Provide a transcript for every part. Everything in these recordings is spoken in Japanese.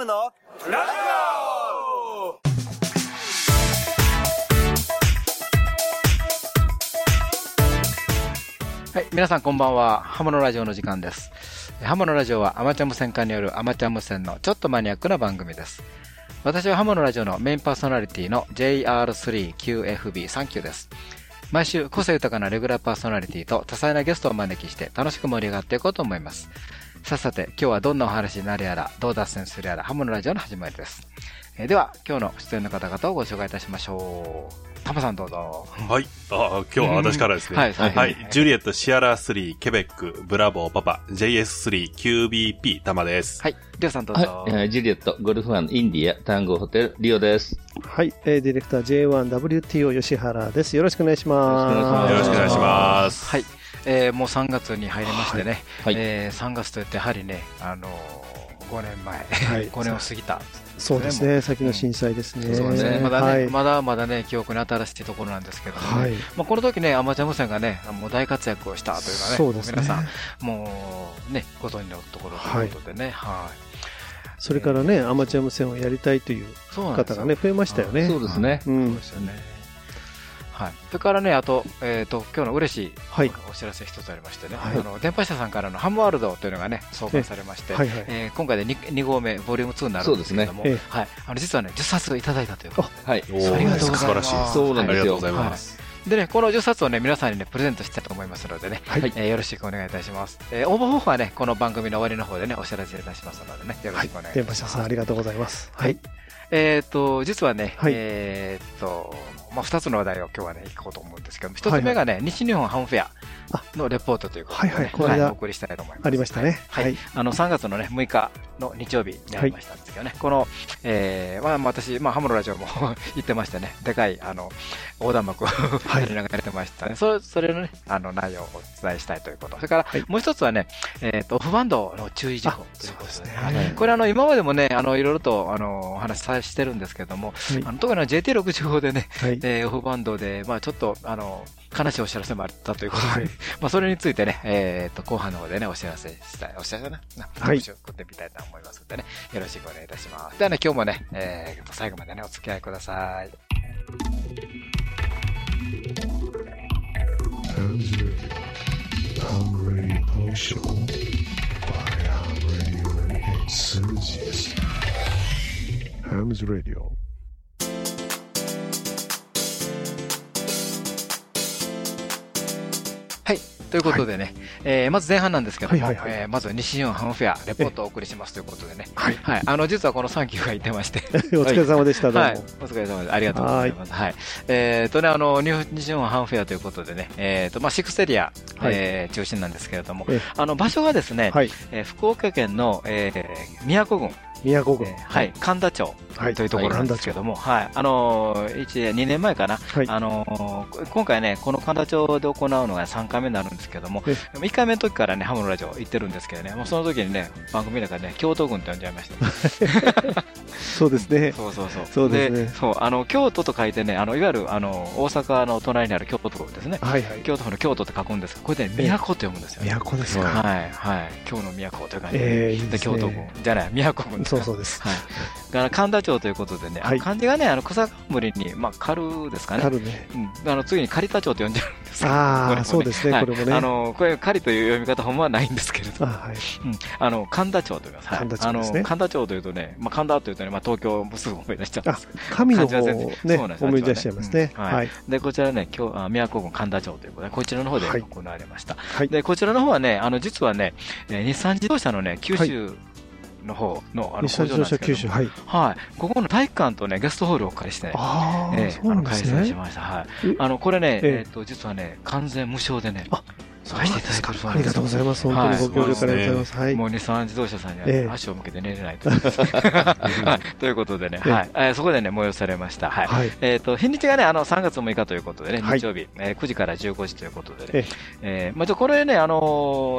ムのラジはい、皆さんこんばんは。ハモのラジオの時間です。ハモのラジオはアマチュア無線化によるアマチュア無線のちょっとマニアックな番組です。私はハモのラジオのメインパーソナリティの JR3QFB39 です。毎週個性豊かなレギュラーパーソナリティと多彩なゲストをお招きして楽しく盛り上がっていこうと思います。さっさて今日はどんなお話になるやら、どう脱線するやら、ハモのラジオの始まりです。えーでは、今日の出演の方々をご紹介いたしましょう。タマさんどうぞ。はい。あ今日は私からですね。はいはいはい。ジュリエット、シアラー3、ケベック、ブラボー、パパ、JS3、QBP、タマです。はい、リオさんどうぞ。はい、えージュリエット、ゴルフワン、インディア、単語ホテル、リオです。はい、えーディレクター J1WTO 吉原です。よろしくお願いします。よろしくお願いします。はい、えーもう3月に入りましてね、はいえー3月といってやはりね、あのー5年前、はい 5年を過ぎた。そうですね、先の震災ですね。そうですね。まだね、はい。まだまだね、記憶に新しいところなんですけどもね、はいまあ、この時ね、アマチュア無線がね、もう大活躍をしたというのはね、そうですね皆さん、もうね、ご存知のところということでね、はい。それからね、アマチュア無線をやりたいという方がね、増えましたよね。そうですね。うんそうで。すよね。はい。それからね、あと、えっ、と、今日の嬉しいはい。お知らせ一つありましてね、はいあの、電波社さんからのハムワールドというのがね、創刊されまして、はいはい。えー今回で 2, 2号目、ボリューム2になるんですけれども、そうですはい、あの実はね、10冊いただいたということはい。ありがとうございます素晴らしい。そうなんですよありがとうございます。でね、この10冊をね、皆さんにね、プレゼントしたいと思いますのでね、はいえーよろしくお願いいたします。えー応募方法はね、この番組の終わりの方でね、お知らせいたしますのでね、よろしくお願いい電波社たします。さんありがとうございます。はい。えっ、と、実はね、はいえっ、と、まあ、2つの話題を今日はね、行こうと思うんですけども、1つ目がね、西日本ハムフェアのレポートということで、ね、はいはいこの間お送りしたいと思います。ありましたね。はい。はい。あの、3月のね、6日の日曜日にありましたんですけどね、この、えー、まあ、私、まあ、ハムのラジオも 行ってましてね、でかい、あの、横断幕をやりながらやってましたね。それ、それのね、あの、内容をお伝えしたいということ。それから、はいもう一つはね、えっ、と、オフバンドの注意事項ということですねはいこれあの、今までもね、あの、いろいろと、あの、お話しさしてるんですけども、特にあの JT65 でね、オフバンドで、まあちょっと、あの、悲しいお知らせもあったということで、はい。まあそれについてね、えっ、と、後半の方でね、お知らせしたい、お知らせな、な。はい。を作ってみたいと思いますのでね、よろしくお願いいたします。ではね、今日もね、えー、最後までね、お付き合いください。Hams Radio. はい。ということでね、えーまず前半なんですけども、はいはいはいえーまずは西日本ハムフェア、レポートをお送りしますということでね、はい。はい。あの、実はこの3級が言ってまして、お疲れ様でした。どうはいも。。お疲れ様です。ありがとうございます。はい。えっ、とね、あの、西日本ハンフェアということでね、えっ、と、まあ、シックスエリア、はいえー中心なんですけれども、えあの、場所がですね、はい。えー福岡県の、えー宮古郡、宮古郡えー。はい、神田町はい。というところなんですけども、はい、あのー、一2年前かな、はい。あのー今回ね、この神田町で行うのが3回目になるんですけども、え1回目の時からね、ハムのラジオ行ってるんですけどね、もうその時にね、番組の中でね、京都郡って呼んじゃいました。そうですね。そうそうそう。そうですねそう、あの、京都と書いてね、あの、いわゆる、あの、大阪の隣にある京都ですね。はいはい。京都府の京都って書くんですけど、これで、ええ都って読むんですよ、ね。宮古ですか。はい、はい。京の都という感じで。ええいいで京都郡。じゃない、都郡そうそうです。はい。だから、神田町ということでね、はい漢字がね、あの、草冠に、まあ、軽ですかね。春ね。うん。あの、次に借田町と呼んじゃうんですああ、そうですね、はいこれもね。あの、これ、仮という読み方ほんまはないんですけれどあ、の、神田町と言います。はい神田町神田町というとね、まあ、神田というとね、まあ、東京もすぐ思い出しちゃうんですけど神の方をねで、す思い出しちゃいますね。うんはいはい。で、こちらね、今日、あ宮古郡神田町ということで、こちらの方ではい行われました。はい。で、こちらの方はね、あの、実はね、えー日産自動車のね、九州の方の、あの、日産自動車九州、工場なんですけどはい。はい。ここの体育館とね、ゲストホールをお借りしてね、ああ、ええそうなんですあの開催しね。ました。はいえ。あの、これね、えええっと、実はね、完全無償でね、あそうなんですか貸していただいてるそうありがとうございます。本当にご協力ありがとうございます。はい。もう日産自動車さんにはええ足を向けて寝れないと。はい ということでね、ええはい。えーそこでね、催されました。はい。はい。えっ、と、日にちがね、あの、3月6日ということでね、はい日曜日、えー9時から15時ということでね、ええーまあ、じゃあこれね、あの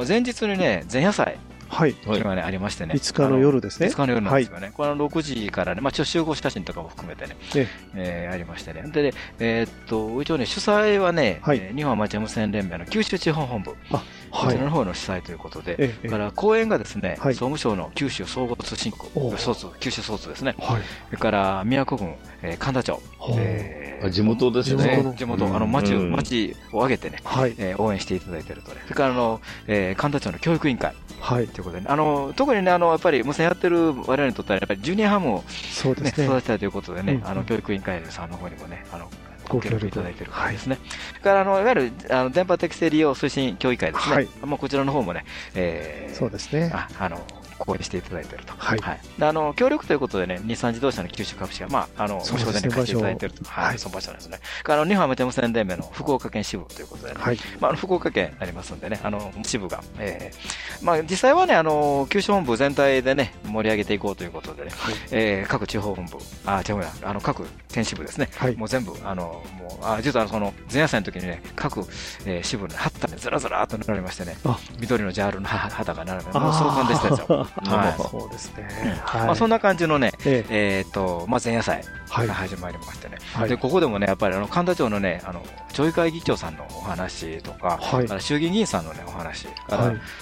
ー前日にね、前夜祭はい。というのがね、ありましてね。5日の夜ですね。5日の夜なんですよね。これは6時からね、まあ、ちょ集合写真とかも含めてね、ええーありましてね。でね、えーっと、一応ね、主催はね、はいえー日本アマチュア無線連盟の九州地方本部、あ、こはい。ちらの方の主催ということで、ええそれから講演がですね、はい総務省の九州総合通信局、総通、九州総通ですね。はい。それから宮古郡、えー神田町、えーあ地元ですね地元あの町を、うん町を挙げてね、はい。えー応援していただいているとね。それからあの、えー神田町の教育委員会はい。ということでね、あの、特にね、あの、やっぱり無線やってる我々にとっては、やっぱりジュニアハムをね、そうですね。育てたいということでね、うんあの、教育委員会さんの方にもね、あの、ご協力いただいているわけですね。それから、あの、いわゆる、あの、電波適正利用推進協議会ですね。はいまあ、こちらの方もね、えーそうですね。あ、あの、講演していただいていると。はい。であの、協力ということでね、日産自動車の九州株式が、まあ、あの、無償でね、貸していただいていると。はい、その場所なんですね。あの日本アマチュア無線連盟の福岡県支部ということでね、はい。まあ、あの福岡県ありますんでね、あの、支部が、えーまあ、実際はね、あの、九州本部全体でね、盛り上げていこうということでね、はい。えー各地方本部、あ、違うや、あの、各県支部ですね、はい。もう全部、あの、もう、あ、実はその、前夜祭の時にね、各、えー支部に旗ね、ずらずらっと並びましてね。あ、緑のジャールの旗旗が並べ、もう壮観でしたですよ。はいそうですね。はい。まあ、そんな感じのね、えええっ、と、まあ、前夜祭はいが。始まりましてね、はいで、ここでもね、やっぱりあの、神田町のね、あの、町議会議長さんのお話とか、はいから衆議院議員さんのね、お話。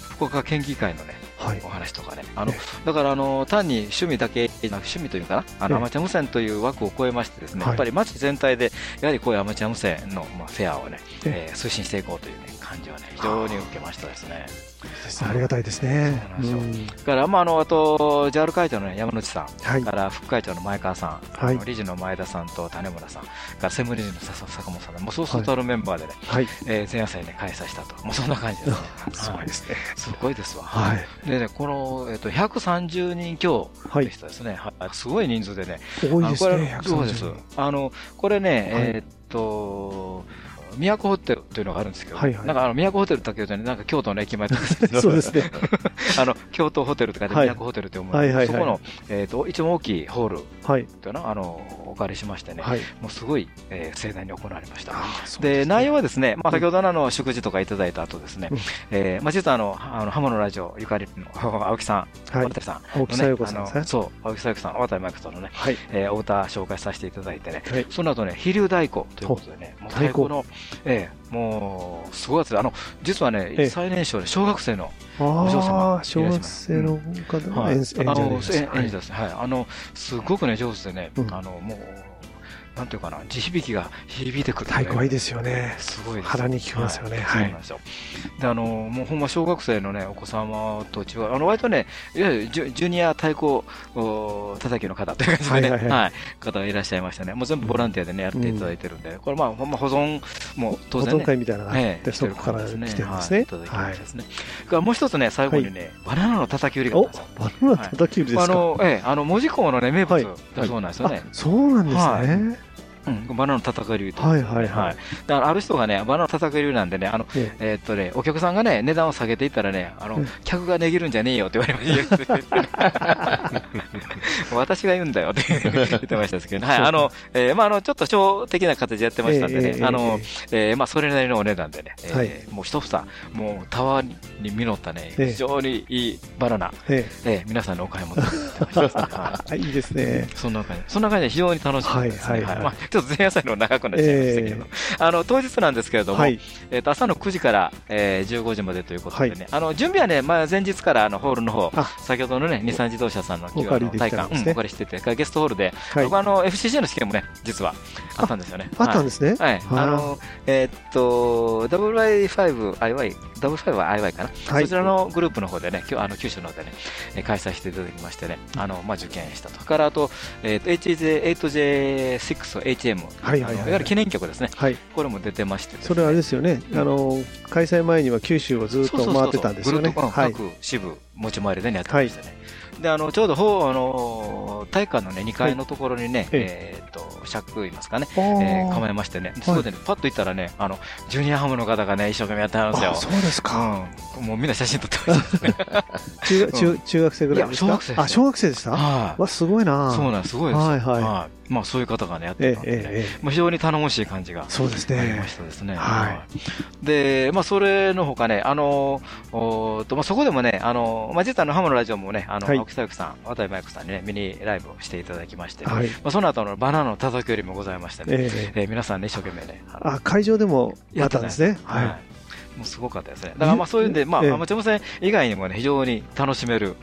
福岡県議会のね、はいお。話とかね、あのえ、だからあの、単に趣味だけ、趣味というかな、あの、ええアマチュア無線という枠を超えましてですね、はいやっぱり街全体で、やはりこういうアマチュア無線の、まあ、フェアをね、ええー推進していこうというね、感じをね、非常に受けましたですね。ありがたいですね。から、まあ、あの、あと、JAL 会長のね山内さん、はい。から副会長の前川さん、はい理事の前田さんと種村さん、から専務理事の笹坂本さんで、もうそうそうたるメンバーでね、はい。えー前夜祭で開催したと、もうそんな感じですね。すごいですね。すごいですわ。はい。でね、この、えっ、と、130人強はい。でしたですね。はい。すごい人数でね。多いですね。そうです130。あの、これね、はいえっと、都ホテルというのがあるんですけど、はいはいなんかあの、都ホテルだけ言うとね、なんか京都の駅前とか、そうですね。あの、京都ホテルとかではい都ホテルって思うんですけど、はいはいはいそこの、えっ、と、一番大きいホールはい。というのを、あの、お借りしましてね、はい。もうすごい、えー盛大に行われました。で、内容はですね、まあ、先ほどのあの、食事とかいただいた後ですね、うんえーまあ、実はあの、あの、ハモのラジオゆかりの青木さん、はい渡。さん、青木さよ子さんね。そう、青木ささん、渡井真由子さんのね、はい。えーお歌紹介させていただいてね、はい。その後ね、飛龍太鼓ということでね、もう太鼓の、ええもう、すごいやつで、あの、実はね、ええ最年少で小学生の、あ嬢様あ、小学生の方のはい、です。演です。はい。あの、すごくね、上手でね、うんあの、もう、なんていうかな、地響きが響いてくる、太鼓はいいですよね。すごいです。腹に効きますよねはいはいそうなんですよ。で、あの、もうほんま小学生のね、お子様と違う、あの、割とね、いわゆるジュジュニア太鼓お叩きの方という感じでね、ははいいはい方がいらっしゃいましたね。もう全部ボランティアでね、やっていただいてるんで、これまあ、ほんま保存も当保然ね。存会みたいなのがあって、ええそこから来てるんですねはいい。ただきますね。それからもう一つね、最後にね、バナナの叩き売りがあっおたんですよ。バナナ叩き売りですか？あの、ええ、あの、門司港のね、名はい物だそうなんですよね。あそうなんですね。うん、バナナの叩き売りと。はいはいはい。だからある人がね、バナナの叩き売りなんでね、あの、ええ。ーっとね、お客さんがね、値段を下げていったらね、あのうん、客が値切るんじゃねえよって言われました。私が言うんだよって言ってましたですけど、はい、あの、えーまあ、あの、ちょっと小的な形でやってましたんでね、あのえ、えーまあ、それなりのお値段でね、えーはい。もう一房、もうタワーに実ったね、ええ。非常にいいバナナ、ええ。えー皆さんのお買い物になってました。ですね。はいえいいですね。そんな感じ。そんな感じで非常に楽しかったですね。はいはい。はい。まあ、ちょっと前夜祭の長くなっちゃいましたけど、あの、当日なんですけれども、はい。えっ、と、朝の9時から、えー、15時までということでね、あの、準備はね、まあ、前日から、あの、ホールの方、あ。先ほどのね、日産自動車さんのお借りでき体感、お借りしてて、ゲストホールで、はい。僕あの、FCC の試験もね、実は、あったんですよね。あったんですね。はい。はい。あの、えーっと、WI5IY、W5 は IY かな、はいそちらのグループの方でね、あの九州の方でね、えー開催していただきましてね、あの、まあ、受験したと。から、あと、えーっと、HJ8J6HM、はいはいはいあのいわゆる記念曲ですね。はい。これも出てましてそれはあれですよね。あの、開催前には九州をずっと回ってたんですよね。各支部持ち回りでね、やってましたね。で、あの、ちょうど、ほう、あの、体育館のね、2階のところにね、ええーっと、尺言いますかね、あえー構ーえましてね、そこでね、パッと行ったらね、あの、ジュニアハムの方がね、一生懸命やってはるんですよあ、。そうですか。うん。もうみんな写真撮ってましたね。中中中学生ぐらいですか？いや小学生ですよあ、小学生でした？はい。わ、すごいなそうなんです、すごいですよ。はいはいまあそういう方がね、やっええてたんでね、えええまあ非常に頼もしい感じがえ。そうですねありまし。たですね。はいで、まあ、それのほかね、あの、おと、まあ、そこでもね、あの、まあ、実はあの、ハムのラジオもね、あの、はい青木さゆきさん、渡辺麻衣子さんにね、ミニライブをしていただきまして、はい。まあ、その後のバナナの叩きよりもございましてね、えええー皆さんね、一生懸命ね、あ会場でもやったやったんですね。はい。はもうすごかったですね。だからまあそういうんで、まあ、ええアマチュア無線以外にもね、非常に楽しめる、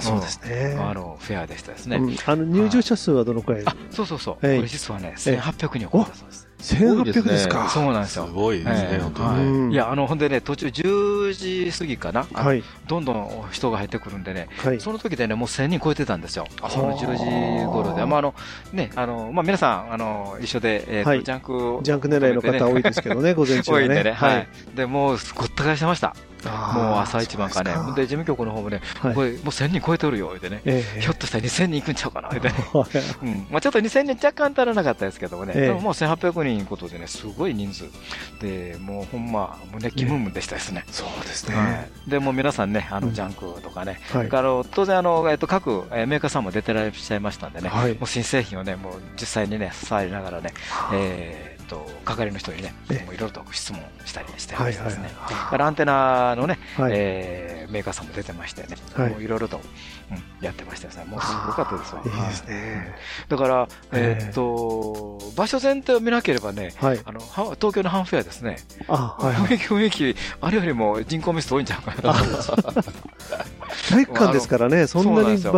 そうですね。あの、フェアでしたですね。うんあの入場者数はどのくらい？あ、そうそうそう。こええれ実はね、1800人を超えたそうです。?1800 ですか。そうなんですよ。すごいですね、ええ本当はいや、あの、ほんでね、途中10時過ぎかな、はい。どんどん人が入ってくるんでね、はい。その時でね、もう1000人超えてたんですよ。朝のはあ10時頃で。まあ、あの、ね、あの、まあ、皆さん、あの、一緒で、えっ、ジャンクをジャンク狙いの方多いですけどね、午前中はね。多いんでね、はい。で、もう、ごった返してました。もう朝一番かね。で、事務局の方もね、はいこれ、もう1000人超えてるよ、言ってね。ええひょっとしたら2000人行くんちゃうかな、言ってね。はいちょっと2000人若干足らなかったですけどもね。ええでももう1800人ことでね、すごい人数。で、もうほんま、熱気ムンムンでしたですね。そうですね。はい。で、もう皆さんね、あの、うんジャンクとかね、当然あの、えっと、各、えーメーカーさんも出てらっしゃいましたんでね、はいもう新製品をね、もう実際にね、触りながらね、えーっと、係の人にね、いろいろと質問したりしてましたですね。はいはいはい。からアンテナのね、はい。えーメーカーさんも出てましてね、い。ろいろと、うん、やってましたですね。もうすごかったですわ。いいですはいね。だから、えっと、場所全体を見なければね、はい。あの、は東京のハンフェアですね、あ、はいはい。雰囲気雰囲気、あれよりも人口密度多いんちゃうかな。体育館ですからね、そんなにあ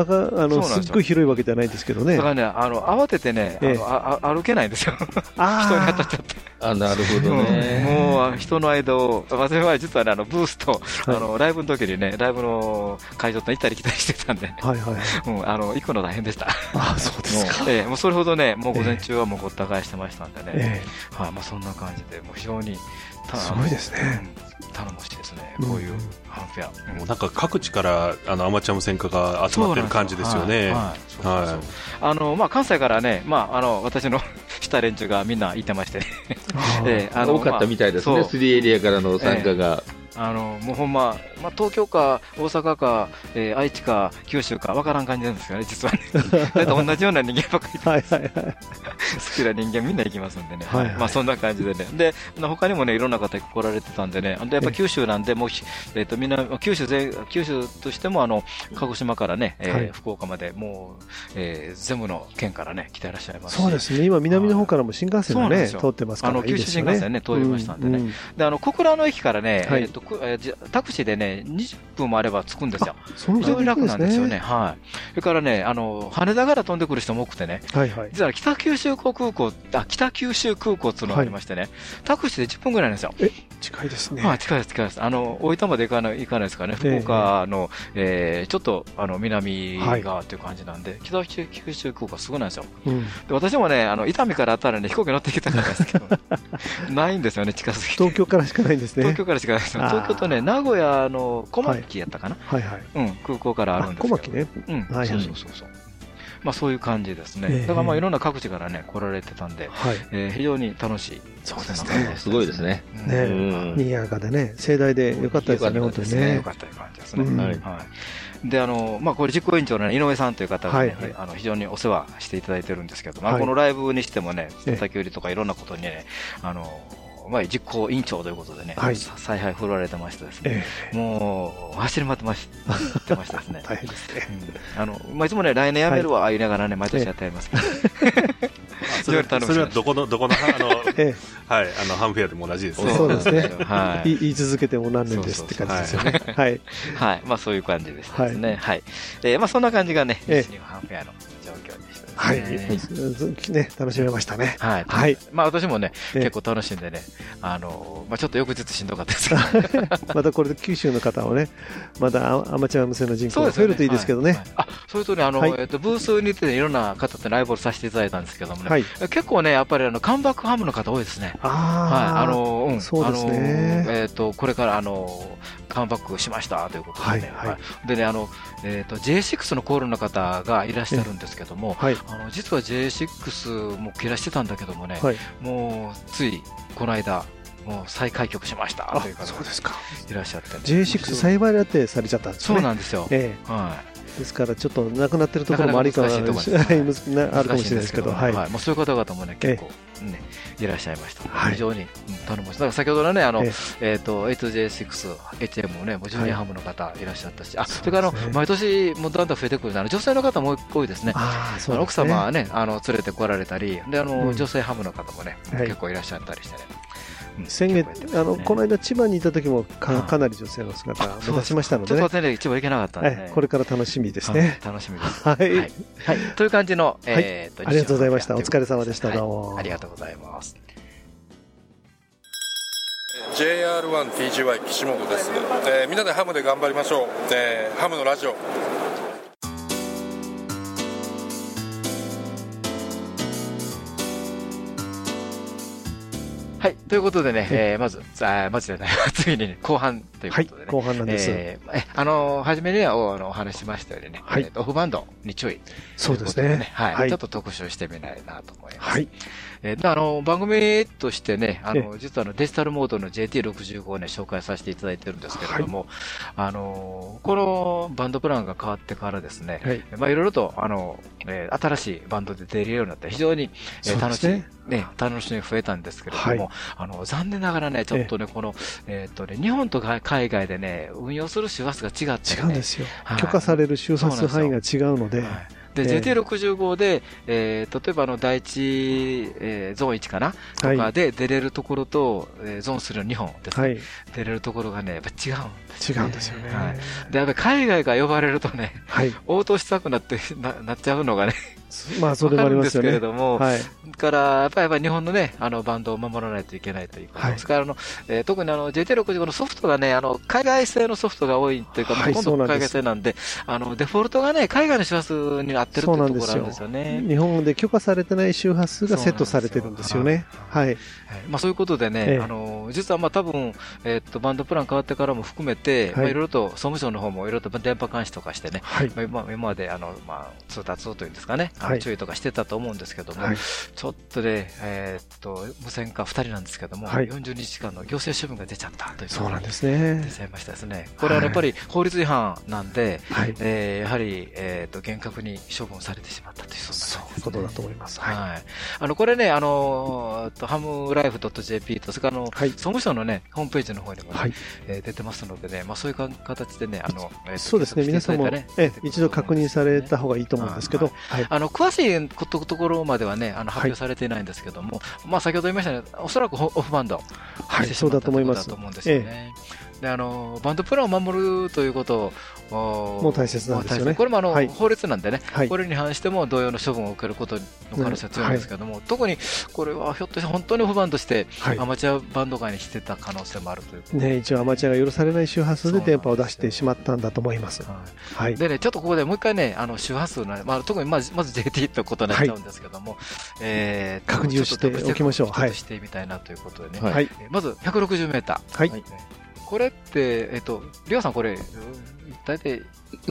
の、すっごい広いわけじゃないですけどねだか。らね、あの、慌ててね、あええのああ歩けないんですよ。人にあ当たっちゃって。あ、なるほどね。もう、人の間を、私は実はね、あの、ブースと、あはいの、ライブの時にね、ライブの会場と行ったり来たりしてたんで、あ。はいはい。うん、あの、行くの大変でした。あ、そうですか。ええ、もうそれほどね、もう午前中はもうごった返してましたんでね。えはい、まあそんな感じで、もう非常に、たすごいですね。うん頼もしいですね。うんこういうハンフェア。もうなんか各地からあのアマチュア無線化が集まってる感じですよね。はいあの、まあ、関西からね、まあ、あの、私の した連中がみんな行ってましてね。あ ええあの多かったみたいですね。まあそう3エリアからの参加が。あの、もうほんま、まあ、東京か大阪か、えー愛知か九州かわからん感じなんですよね、実はね。だいたい同じような人間ばっかり、はいはいはい。好きな人間みんな行きますんでね。はいはいまあそんな感じでね。で、他にもね、いろんな方来られてたんでね。で、やっぱ九州なんで、もうひ、えっ、と、みんな、九州全、九州としても、あの、鹿児島からね、えーはい福岡まで、もう、えー全部の県からね、来ていらっしゃいますしそうですね。今、南の方からも新幹線がね、通ってますからあのいいですよね。九州新幹線ね通りましたんでねううで、あの、小倉の駅からね、はいえっ、と、くえーじタクシーでね、20分もあれば着くんですよ。その非常に楽なんですよね。ね。はい。それからね、あの、羽田から飛んでくる人も多くてね、はいはい。実は北九州空港、あ、北九州空港っていうのがありましてね、タクシーで10分ぐらいなんですよ。近いですね。はい、近いです、近いです。あの、大分まで行かない、行かないですからね、ええ福岡の、えーちょっと、あの、南はい側っていう感じなんで、北九州空港すごいなんですよ。うんで私もね、あの、伊丹からあったらね、飛行機乗ってきたんですけど、ないんですよね、近すぎて。東京からしかないんですね。東京からしかないです東京とね、名古屋の小牧やったかな、はいはい。うん、空港からあるんですけど。小牧ね。うん、はいはいそうそうそうそう。まあそういう感じですね。ええだからまあいろんな各地からね、来られてたんで、はい。えー非常に楽しい。そうですねすごいですね。うんねうん賑やかでね、盛大でよかったですよね、よ本当にかったですねねよ。かったいう感じですね。うんはい。で、あの、まあ、これ実行委員長のね井上さんという方がね、はいはいあの、非常にお世話していただいてるんですけど、まあ、はいこのライブにしてもね、ええ叩き売りとかいろんなことにね、あの、まあ、実行委員長ということでね、はいさ采配振られてましてですね、えもう、走り回ってまし、ってましたですねえ。大変ですね。うんあの、まあ、いつもね、来年辞めるわ、言いながらね、毎年やってありますけど、それ非常に頼もしいですそれはどこの、どこの、あの、えはい、あの、ハンフェアでも同じですね。そうですねはえ、いい。言い続けても何年ですって感じですよね。はい。はい。まあそういう感じですね。はい。えーまあそんな感じがね、ええ西日本ハンフェアの。はい。ずね、楽しめましたね。はい。はい。まあ私もね、ええ結構楽しんでね、あの、まあちょっと翌日しんどかったですけど。またこれで九州の方をね、またアアマチュア無線の人口が増えるといいですけどね。あ、それとね、あの、はいえっと、ブースに行ってねいろんな方とライブをさせていただいたんですけどもね、はい。結構ね、やっぱりあの、カムバックハムの方多いですね。あはい、あ、あの、うん、そうですねあのえっ、と、これから、あの、カムバックしましたということでね。はいはいでね、あの、えっ、と、J6 のコールの方がいらっしゃるんですけども、はい。あの、実は J6 も切らしてたんだけどもね、はい。もう、つい、この間、もう再開局しましたあという方がそうですか。いらっしゃってね。J6 サイバーラテされちゃったんですね。そうなんですよ。えはい。ですから、ちょっとなくなってるところもありかあるかもしれないですけど、はい。もうそういう方々もね、結構、ね、いらっしゃいました。はい非常に、うん頼もしい。だから先ほどのね、あの、ええっ、と、8J6、HM もね、もう10年ハムの方いらっしゃったし、あ、それからあの、ね毎年、もうだんだん増えてくるあの女性の方も多いですね。あすね。様はね、あの、連れてこられたり、で、あの、うん女性ハムの方もね、はい結構いらっしゃったりしてね。うん先月、あの、この間千葉にいた時もはいかかなり女性の姿が目立ちましたのでねちょっ。とね、一部行けなかったんで。これから楽しみですね。うん楽しみです。はい。はい。はい。という感じの、えーと、ありがとうございましたお疲れ様でしたはいどうもありがとうございます。JR1TGY 岸本です、えーみんなでハムで頑張りましょう、えーハムのラジオはい。ということでね、えーまず、あーまずじゃない、次にね、後半というはいことでね。。後半なんです。えーえあのー初めにはおあのお話ししましたようにね、はいえオフバンドに注意。そうですね。はい、はいちょっと特集してみないなと思います。はい。えーであの、番組としてね、あの、実はあのデジタルモードの JT65 をね、紹介させていただいてるんですけれども、あの、このバンドプランが変わってからですね、はい。まあ、いろいろと、あの、えー新しいバンドで出れるようになって、非常に、えー楽しい、ね。ね、楽しみが増えたんですけれども、はい。あの、残念ながらね、ちょっとね、この、えっ、とね、日本とか海外でね、運用する周波数が違って、ね、違うんですよ。はい。許可される周波数範囲が違うので、はいで、ええ JT65 で、えー例えばあの、第一、えーゾーン1かな？とはかで出れるところと、えーゾーン3の2本ですね、はい。出れるところがね、やっぱ違うんです違うんですよね。はいで、やっぱり海外が呼ばれるとね、はい。応答したくなってな、なっちゃうのがね、まあ、それもありますよねけれ。ども、はい。から、やっぱりやっぱり日本のね、あの、バンドを守らないといけないということ。はいそれからあの、えー特にあの、JT65 のソフトがね、あの、海外製のソフトが多いというか、はいほとんど海そうなんです外製なんで、あの、デフォルトがね、海外の周波数に合ってるってところなんですよね。日本で許可されてない周波数がセットされてるんですよね。はい。はいまあそういうことでね、ええあの、実はまあ多分、えっと、バンドプラン変わってからも含めて、はいまあいろいろと総務省の方もいろいろと電波監視とかしてね、はい。まあ今今まであの、まあ、通達というんですかね、はい注意とかしてたと思うんですけども、はい。ちょっとね、えーっと、無線化2人なんですけども、はい40日間の行政処分が出ちゃったというそうなんでですね出。ちゃいましたですね。これはやっぱり法律違反なんで、はい。えーやはり、えーっと、厳格に処分されてしまったという、そそんなねことだと思います。はい。はい。あの、これね、あの、えっとハムライフ .jp と、それからあの、はい総務省のね、ホームページの方にもね、はい。えー出てますのでね、まあそういうか形でね、あの、えーとそうですね。皆さんも、ねええ、一度確認された方がいいと思うんですけど、はい。あの、詳しいことところまではね、あの、発表されていないんですけども、まあ、先ほど言いましたね、おそらくホオフバンド。はいそうだと思いますと思うんですよね。で、あの、バンドプランを守るということを、もう大切なんですよね。これもあの、はい。法律なんでね、はい。これに反しても同様の処分を受けることの可能性は強いんですけども、特にこれはひょっとして本当にオフバンドして、はい。アマチュアバンド界にしてた可能性もあるということ。でね、一応アマチュアが許されない周波数で電波を出してしまったんだと思います。はい。はい。でね、ちょっとここでもう一回ね、あの周波数のね、まあ、特にまずまず JT ってことになっちゃうんですけども、えー確認をしておきましょう。はい。してみたいなということでね、はい。まず160メーター。はい。ねこれって、えっ、と、りょうさんこれ、大体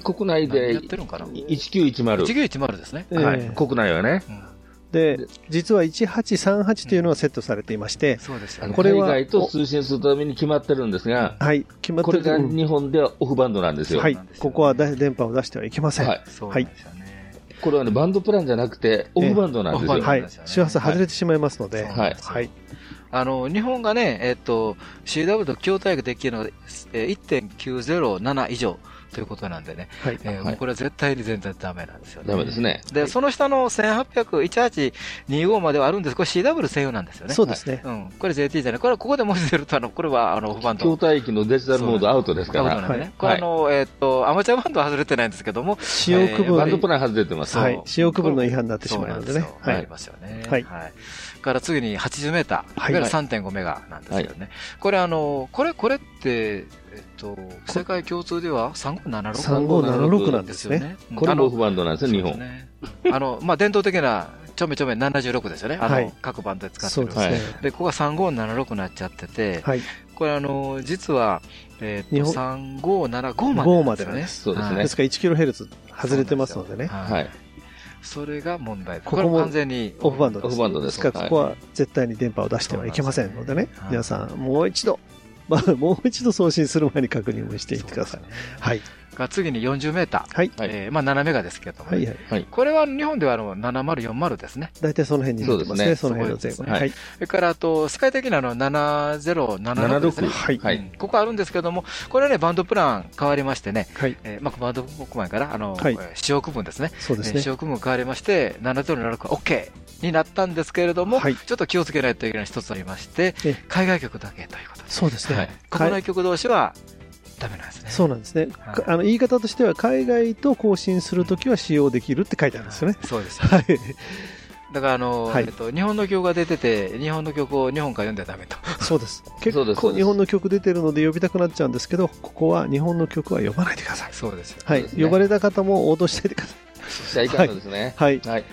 国内で何やってるんかな？1910。1910ですね。ええはい。国内はね。うんで、実は1838というのがセットされていまして、そうですよね。これは海外と通信するために決まってるんですが、はい。決まってるこれが日本ではオフバンドなんですよ。はいここはだ電波を出してはいけません。ははいい。そうですよね。これはね、バンドプランじゃなくて、オフバンドなんですよ。ええオフバンド周波数外れてしまいますので、はい。はい。あの、日本がね、えっ、と、CW と筐体ができるのが、えー1.907以上ということなんでね、はい。えーはいこれは絶対に全然ダメなんですよね。ダメですね。で、その下の1800、1825まではあるんです。これ CW 専用なんですよね。そうですね。うん。これ JT じゃない。これはここで文字出ると、あの、これは、あの、オフバンド。筐体域のデジタルモードアウトですから、ね。はいこれあの、えっ、と、アマチュアバンドは外れてないんですけども、使用区分、バンドプラン外れてます。はい使用区分の違反になってしまうのでねはいありますよね。はいから次に80メーター。はいいわゆる3.5メガなんですけどね。これあの、これ、これって、えっと、世界共通では3576 3576なんですね。うんこれもオフあバンドなんですよ、日本。あの、まあ、伝統的な、ちょめちょめ76ですよね。あの、はい各バンドで使ってる。そうですね。で、ここが3576になっちゃってて、はい。これあの、実は、えっと、日本3575まで5までなんでそうですねですから 1kHz 外れてますのでね。は。はいい。それが問題。ここもこれも完全にオフバンドです。オフバンドですからここは絶対に電波を出してはいけませんのでね。皆さん、もう一度、まあ、もう一度送信する前に確認をしていってください。はい。かが次に40メーター。はい。はいえーまあ7メガですけども、はいはい。はい。これは日本ではあの7040ですね。大体その辺になってますね。そそうのですね辺の前後に。はい。それからあと、世界的なの7076ですね。76はい。ここあるんですけども、これはね、バンドプラン変わりましてね、はい。えーまあ、バンドプランから、あの、使用区分ですね。そうですねえー使。用区分変わりまして、7076は OK になったんですけれども、はいちょっと気をつけないといけない一つありましてえ、海外局だけということです。そうですはいね。国内局同士はダメなんですね。そうなんですね。はいかあの言い方としては、海外と交信するときは使用できるって書いてあるんですよね。そうです。はい。だから、あの、はいえっと、日本の曲が出てて、日本の曲を日本から読んではダメと。そうです。結構日本の曲出てるので呼びたくなっちゃうんですけど、ここは日本の曲は呼ばないでください。そうですよ。はい。呼ばれた方も応答していてください。しちゃいかですね。はい。はい。とい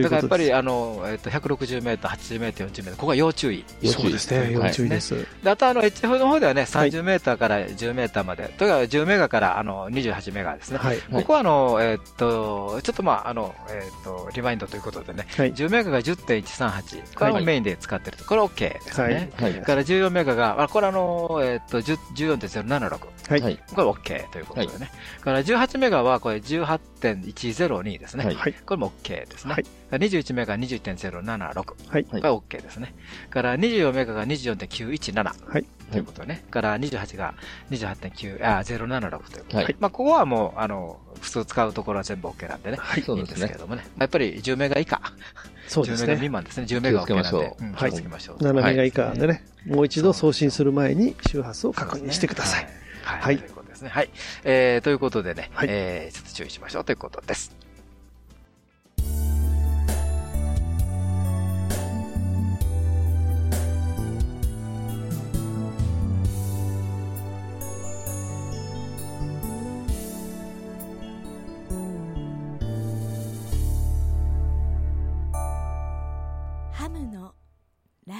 うだからやっぱり。あの、えっと、160メーター、80メーター、40メーター、ここは要注意。そうですね。はい要注意です。で、あと、あの、HF の方ではね、30メーターから10メーターまで、というか10メガから、あの、28メガですね。はい。ここは、あの、えっと、ちょっとまあ、あの、えっと、リマインドということでね、はい。10メガが10.138。これをメインで使ってると。これ OK ですね。はいはいそれから14メガが、あこれあの、えっと、10 14.076。はい。はい。これ OK ということでね。から18メガはこれ18.102ですね。はいはい。これも OK ですね。はい21メガ20.076。はい。これ OK ですね。から24メガが24.917。はい。ということね。から28が28.9、あ、076ということで。はいまあ、ここはもう、あの、普通使うところは全部 OK なんでね。はい。そういいんですすけどもね。やっぱり10メガ以下。10メガそうですね。未満ですね。10メガ OK なんで。気をつけましょううん気をつけましょう。7メガ以下ではいね、もう一度送信する前に周波数を確認してください。。はい。ははいい。ということですね。はい。えー、ということでね、はいえー、ちょっと注意しましょうということです。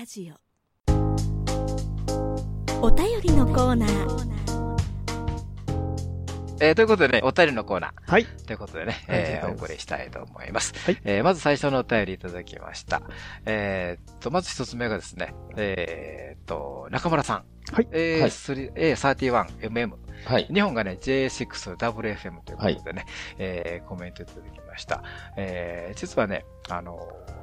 ラジオお便りのコーナーえー、ということでね、お便りのコーナー。はい。ということでね、はいえー、お送りしたいと思います。はいえー、まず最初のお便りいただきました。えーっと、まず一つ目がですね、えーっと、中村さん。はいえはいー、A31MM。はい。日本がね、J6WFM ということでね、えー、コメントいただきました。えー、実はね、あの、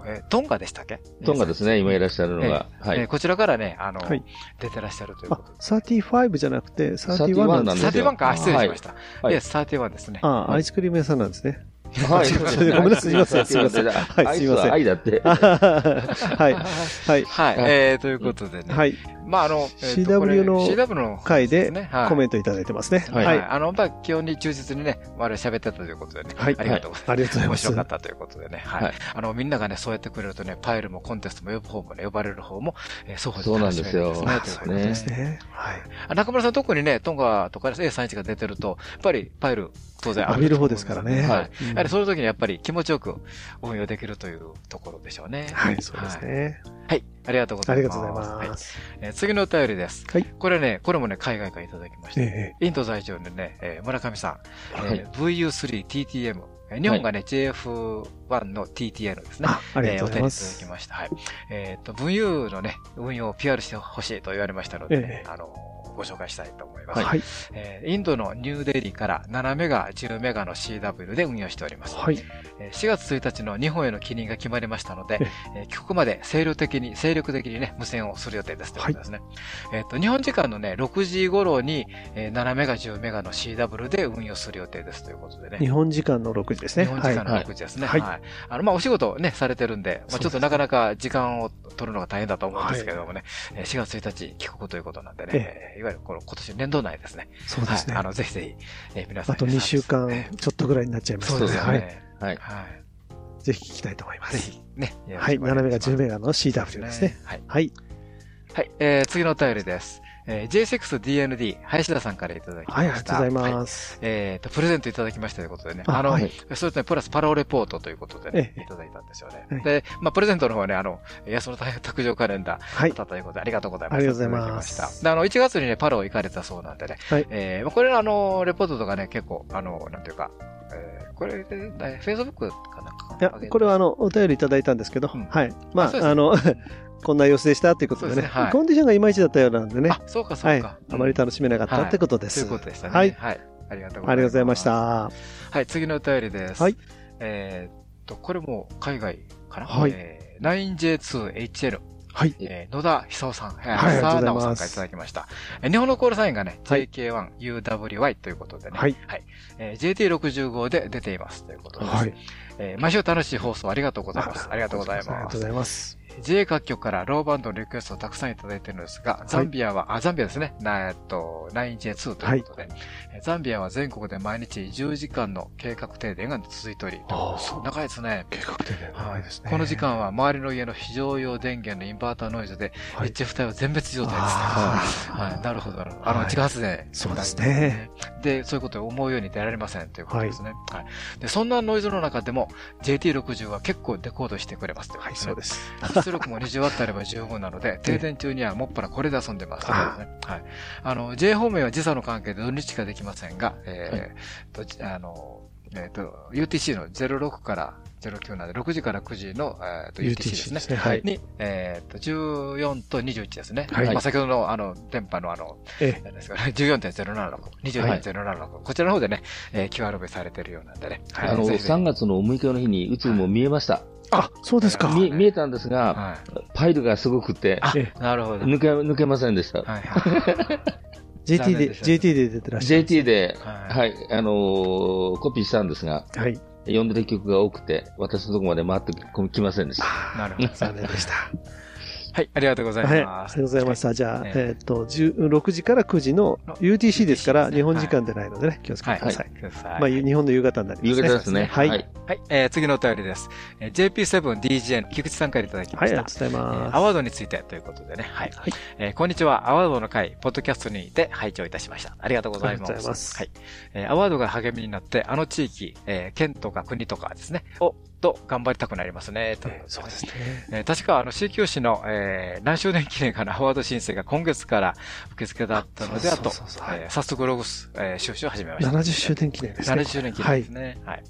えートンガでしたっけ？トンガですね、今いらっしゃるのが。はい。えーこちらからね、あの、はい出てらっしゃるというあことで、。35じゃなくて31なんですね。なんですよ31か、失礼しました。はいいや、31ですね。ああ、アイスクリーム屋さんなんですね。はい。ごめんなさいすいませんすいませんアはいすいません愛だって。あはははい。はい。はい、えー、ということでね。はい。まあ、あの、えーと CW のこれ CW の回でコメントいただいてますね。はい。はい。あの、まあ、基本に忠実にね、我々喋ってたということでね。はいありがとうございます。ありがとうございます面白かったということでね。はい。はいあの、みんながね、そうやってくれるとね、パイルもコンテストも呼ぶ方もね、呼ばれる方も、えー、双方でそうなん楽しめるんですね。ですよということでそうですね。はい。あ中村さん特にね、トンガとか A31 が出てると、やっぱりパイル、当然浴びる方ですからねはい。やはりその時にやっぱり気持ちよく運用できるというところでしょうね。はい、そうですね。はい。ありがとうござあいます。りがとうございはます。えー次のお便りです。はいこれね、これもね、海外からいただきました。えインド在住のね、えー村上さん、はいえー VU3TTM、えー日本がね、JF1 の TTN ですね。あ、ありがとうございまえーお便りいただすき。ました。はい。えっ、と、VU のね、運用を PR してほしいと言われましたので、ええあの、ご紹介したいと思います。はい。えーインドのニューデリーから7メガ、10メガの CW で運用しております。はい。えー4月1日の日本への帰任が決まりましたのでえ、えー帰国まで精力的に、精力的にね、無線をする予定ですということですね。えっ、と、日本時間のね、6時頃に、えー7メガ、10メガの CW で運用する予定ですということでね。日本時間の6時ですね。はい。日本時間の6時ですね。は。はいいあの、まあ、お仕事ね、されてるんで、まあ、ちょっとなかなか時間を取るのが大変だと思うんですけれどもね、えー4月1日帰国ということなんでね、ええーいわゆるこの今年年度内ですね。そうですねはい。あ。の、ぜひぜひ、えー皆さんあと2週間えちょっとぐらいになっちゃいますそうです。ね。はい。はい。ぜひ聞きたいと思います。ぜひ、ね。はい。7メガ、10メガガの CW ですね。。はい。はい。はい。えー、次のお便りです。えー、J6DND、林田さんからいただきました。はい、ありがとうございはいます。えっ、と、プレゼントいただきましたということでね。あの、あはいそれとね、プラスパロレポートということでね、ええいただいたんですよね。はいで、まあ、プレゼントの方はね、あの、安野卓上カレンダーはい。だったということで、ありがとうございます。ありがとうございました。で、あの、1月にね、パロ行かれたそうなんでね。はいえーまあこれあの、レポートとかね、結構、あの、なんていうか、えーこれ、えー、Facebook かなんかいや、これはあの、お便りいただいたんですけど、うんはい。まあ、ああの、こんな様子でしたということでねですねはいコンディションがいまいちだったようなんでね。あ、そうか、そうか。はい。あまり楽しめなかったってことです。ということでしたね。はい。はい。ありがとうございます。ありがとうございまし。た。はい、次のお便りです。はい。えーっと、これも海外かな？はいえー 9J2HL。はい。えー野田久夫さん、えーはいありがとうございます浅田直さんからいただきました。えー日本のコールサインがね、はい JK1UWY ということでね。はい。えー JT65 で出ていますということです。はい。えー毎週楽しい放送ありがとうございます。ありがとうございますありがとうご。ざいます。JA 各局からローバンドのリクエストをたくさんいただいてるんですが、ザンビアは、あ、ザンビアですね。なえっと、9J2 ということで、えーザンビアは全国で毎日10時間の計画停電が続いており、長いですね。計画停電長いですね。この時間は周りの家の非常用電源のインバーターノイズで、はい。HF 帯は全滅状態ですね。あはい、なるほど、なるほど。あの、はい自家発電。そうですね。で、そういうことを思うように出られませんということですね。はい。で、そんなノイズの中でも、JT60 は結構デコードしてくれますということはい、ですね。そうです。出力も20ワットあれば十分なので、停電中にはもっぱらこれで遊んでます、あね。はい。あの、J 方面は時差の関係で土日しかできませんが、えーと、あの、えっ、と、UTC の06から09なんで、6時から9時の、えーと UTC ですね。UTC ですねはいに、えっ、と、14と21ですね。はいまあ、先ほどの、あの、電波のあの、ええ。なんですかね、14.076、24.076、こちらの方でね、えー、QRV されてるようなんでね。はいあの、ぜひぜひ3月の6日の日に宇宙も見えました。あ、そうですか。見見えたんですが、はい。パイルがすごくて、なるほど。抜け、抜けませんでした。はいはい。JT で、JT で出てらっしゃる。JT で、はいはい、あのーコピーしたんですが、はい。読んでる曲が多くて、私のとこまで回ってきませんでした。なるほど。残念でした。はい、ありがとうございはい。あます。りがとうございました。じゃあ、ねえっと、10 6時から9時の UTC ですから、日本時間でないのでね、気をつけてください。くださいまあ、日本の夕方になりますね。夕方ですね。はい。はい、えー次のお便りです。えー JP7DJ の菊池さんからいただきまはい、あした。りがとうございえーます。アワードについてということでね。はい。はいえーこんにちは。アワードの会、ポッドキャストにて拝聴いたしました。ありがとうございます。ありがとうございますはい。えーアワードが励みになって、あの地域、えー県とか国とかですね、を、と頑張りたくなりますね。とそうですね。えー確か、あの、CQ 市の、えー何周年記念かな、アワード申請が今月から受付だったので、あと早速ログス、えー収集を始めました。70周年記念ですね。70周年記念ですね。はい。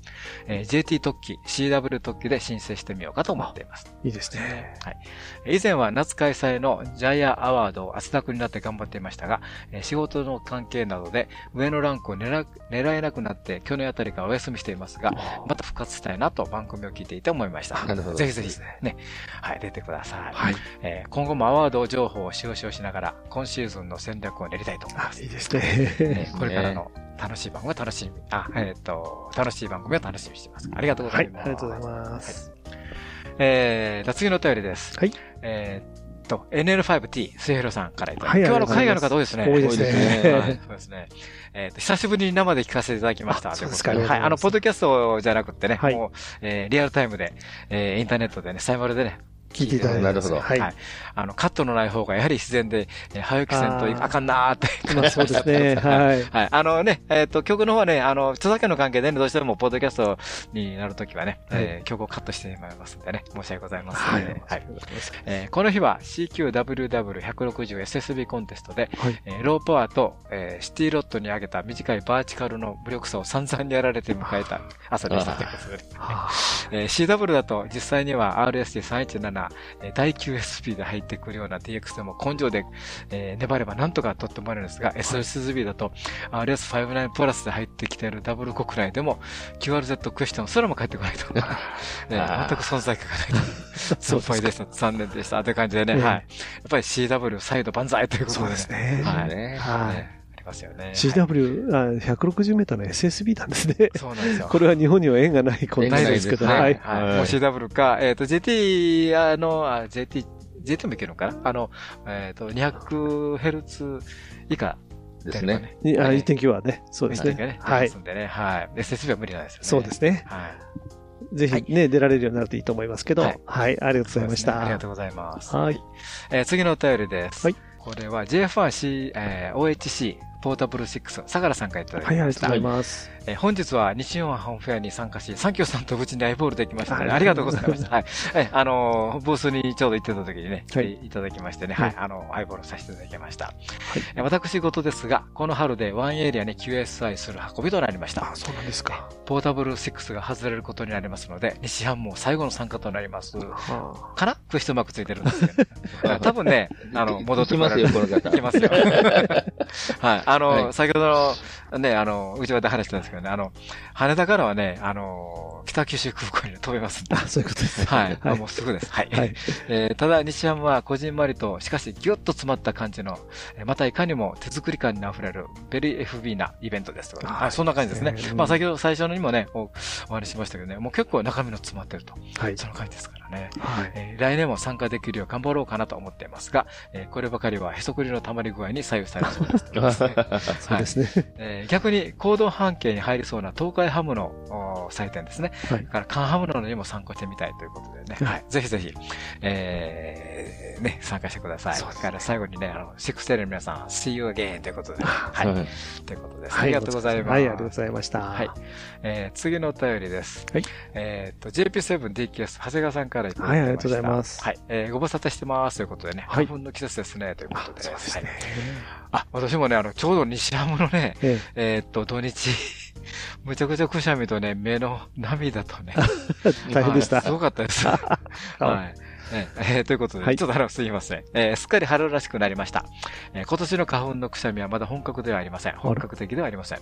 えー JT 特記、CW 特記で申請してみようかと思っています。いいですね。はい。以前は夏開催のジャイアアワードを汗だくになって頑張っていましたが、えー仕事の関係などで上のランクを狙狙えなくなって去年あたりからお休みしていますが、また復活したいなと番組を聞いていて思いました。なるほどぜひぜひね、はい、出てください。はい。えー今後もアワード情報を収集しながら、今シーズンの戦略を練りたいと思いま、す。あいいですえね。ー これからの楽しい番組を楽しみ、あ、えっ、と、楽しい番組を楽しみにしています。ありがとうござはいい、ます。ありがとうございます。えー、じ次のお便りです。はい。えーっと、NL5T、末広さんからいただはいき今日はあの海外の方多いですね。多いですね。ねはい、そうですね。えーっと、久しぶりに生で聞かせていただきました。そうですかありがとうございますはい。あの、ポッドキャストじゃなくってね、はいもう、えーリアルタイムで、えーインターネットでね、サイマルでね、聞いていただいて。なるほど。はい。はい。あの、カットのない方がやはり自然で、えー早起きせんといあかんなーって。まあ そうですね。はい。はい。あのね、えっ、と、曲の方はね、あの、著作権の関係でね、どうしてもポッドキャストになるときはね、はい。えー曲をカットしてしまいますんでね、申し訳ございません、はい。えーこの日は CQWW160SSB コンテストで、はい。えーローパワーと、えーシティロットに上げた短いバーチカルの無力さを散々にやられて迎えた朝でした。ということで、CW だと実際には RST317、えー大 QSP で入ってくるような DX でも根性で、えー粘ればなんとか取ってもらえるんですが、SSB だと RS59 プラスで入ってきているダブル国内でも QRZ クエスチョンすらも返ってこないと。ね全く存在感がない と。そう心配でした。残念でした。という感じでね、ええはい。やっぱり CW サイド万歳ということで、そうですねはい。ねはいりますよね。CW、あ160メーターの SSB なんですね。そうなんですよ。これは日本には縁がないコンテンツですけど、ははいい。。はいもう CW か、えっ、と、JT、あの、あ JT、JT もいけるのかな？あの、えっ、と、200Hz 以下ですね。にあはい1.9はね、そうですね。は。はいはい。SSB は無理なんですよね。そうですね。はい。ぜひね、出られるようになるといいと思いますけど、ははいい。ありがとうございました。ねありがとうございます。はい。えー次のお便りです。はいこれは JF1C、えー OHC ポータブル6、相良さんからいただきました。はい、ありがとうございます。えー本日は西日本ハムフェアに参加し、サンキさんと無事にアイボールできましたので、あありがとうございました。はい。えーあのーブースにちょうど行ってた時にね、来はていただきましてね、ははいい、あの、アイボールさせていただきました。えー私事ですが、この春でワンエリアに QSI する運びとなりましたあ、。そうなんですか。ポータブル6が外れることになりますので、西ハムも最後の参加となります。はかな？クエストマークついてるんですけど。多分ね、あの、戻って行きますよ、この方。いきますよ。はい。あの、はい先ほどの、ね、あの、内場で話したんですけどね、あの、羽田からはね、あの、北九州空港に飛べますんで。あ、そういうことですね。はい。はいもうすぐです。はい。はい。えーただ、西ハムはこじんまりと、しかしギュッと詰まった感じの、えーまたいかにも手作り感に溢れる、 very FB なイベントですはいはい、そんな感じですね。うんまあ、先ほど最初のにもね、おお話ししましたけどね、もう結構中身の詰まってると。はい。その感じですからね。はい。えー来年も参加できるよう頑張ろうかなと思っていますが、えーこればかりはへそくりの溜まり具合に左右されそうです。そうですね。えー逆に行動半径に入りそうな東海ハムのお祭典ですね。はいそれからカンハムのにも参加してみたいということでね。はいはい。ぜひぜひ、えーね、参加してください。そから最後にね、あの、シックステレの皆さん、See you again ということで、はい。はいということです。はありがとうございます。はい、ありがとうございました。はい。えー次のお便りです。はい。えっ、と、JP7DKS、長谷川さんからいただきました。はいありがとうございますはい。えーご無沙汰してますということでね。はい花粉の季節ですね、ということで。そうですねはい。あ、私もね、あの、ちょうど西山のね、ええっ、と、土日、むちゃくちゃくしゃみとね、目の涙とね。え 大変でした。はいすごかったです。はい。ええーということで、はいちょっとあの、すいません。えーすっかり春らしくなりました。えー今年の花粉のくしゃみはまだ本格ではありません。本格的ではありません。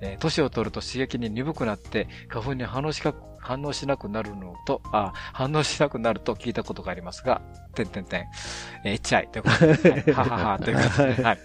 えー年を取ると刺激に鈍くなって、花粉に反応しか反応しなくなるのと、あ、反応しなくなると聞いたことがありますが、てんてんてん、えー、HI ということで、はいはははということで、はい。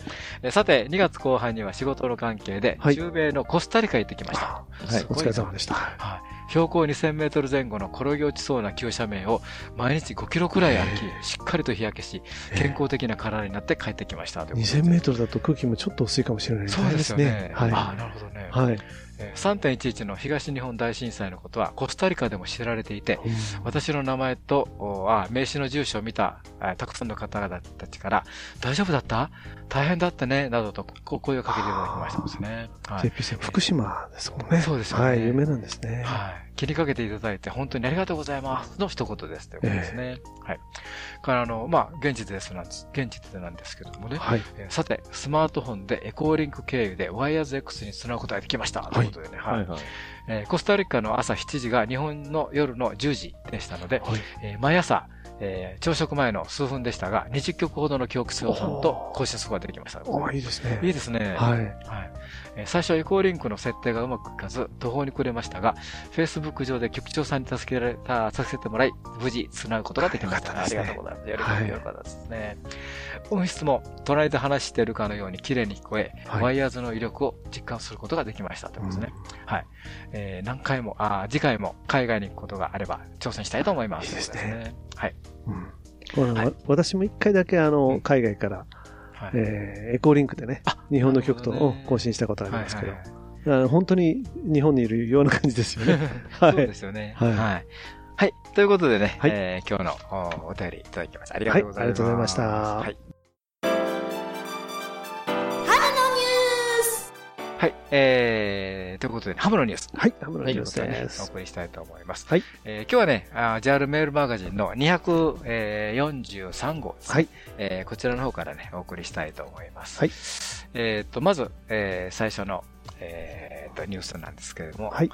えーさて、2月後半には仕事の関係で、はい中米のコスタリカへ行ってきました。はいお疲れ様でした。はい。標高2000メートル前後の転げ落ちそうな急斜面を毎日5キロくらい歩き、しっかりと日焼けし、健康的な体になって帰ってきました。ということで2000メートルだと空気もちょっと薄いかもしれないそうですよね。はい。ああ、なるほどね。はい。えー3.11の東日本大震災のことはコスタリカでも知られていて、私の名前と、おあ名刺の住所を見た、あたくさんの方々たちから、大丈夫だった？大変だったねなどと、声をかけていただきましたですね。はい。福島ですもんね。そうですよねはい、有名なんですね。はい。気にかけていただいて、本当にありがとうございますの一言ですということですね。はい。から、あの、まあ、現地ですなんです、現地でなんですけどもね。はい。えーさて、スマートフォンでエコーリンク経由でワイヤーズ X につなぐことができました。ということでね。はい。はい。えーコスタリカの朝7時が日本の夜の10時でしたので、はい。えー毎朝、えー朝食前の数分でしたが、20曲ほどの記憶数をさんと更新することができました。おいいですね。いいですね。はい。はい。えー最初はエコーリンクの設定がうまくいかず、途方に暮れましたが、Facebook 上で局長さんに助けられた、助けてもらい、無事繋ぐことができました。ありがとうございます。よはいかったですね。音質も隣で話しているかのように綺麗に聞こえ、はいワイヤーズの威力を実感することができましたということですね。はい。えー何回も、あー次回も海外に行くことがあれば挑戦したいと思います。いいですねはい。うん私も一回だけあの、海外から、はい。えーエコーリンクでね、日本の曲と更新したことありますけどはい、はいはいあの本当に日本にいるような感じですよね。はいそうですよね。ははいい。はい。ということでね、はいえー今日のおお便りいただきました。ありがはい、とうございます。ありがとうございました。はい。はい。えー、ということで、ハムのニュース。はい、ハムのニュースでねお。送りしたいと思います。はい。えー今日はね、あー JAL メールマガジンの243号です、はい。えーこちらの方からね、お送りしたいと思います。はい。えっ、と、まず、えー最初の、えーと、ニュースなんですけれども、はい。